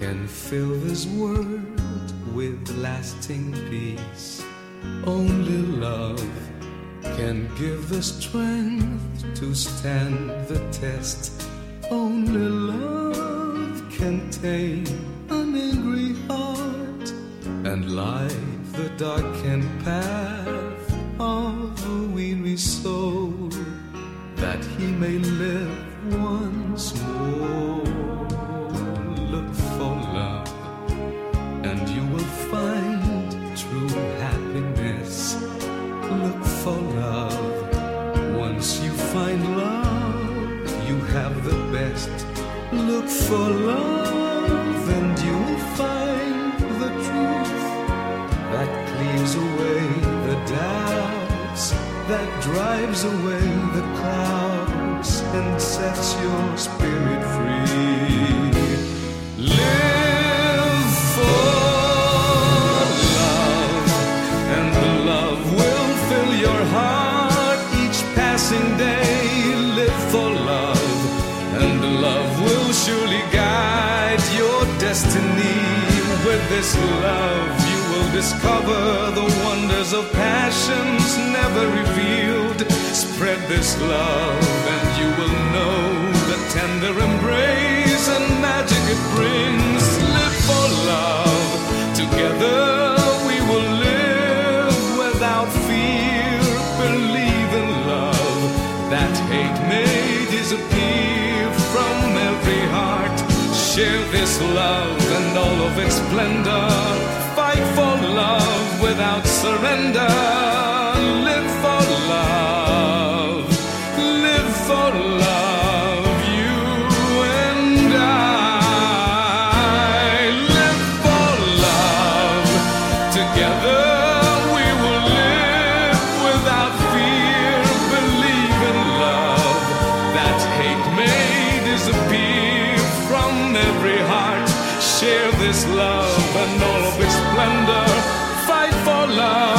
Can fill this world with lasting peace. Only love can give the strength to stand the test. Only love can tame an angry heart and light the darkened path of a weary soul that he may live once more. Look for love. Once you find love, you have the best. Look for love, and you will find the truth that clears away the doubts, that drives away the clouds, and sets your spirit free. Passing day. Live for love, and love will surely guide your destiny. With this love, you will discover the wonders of passions never revealed. Spread this love, and you will know the tender embrace and magic it brings. Live for love, together that hate may disappear from every heart. Share this love and all of its splendor. Fight for love without surrender. Live for love. Live for love. You and I. Live for love. Together hate may disappear from every heart. Share this love and all of its splendor. Fight for love.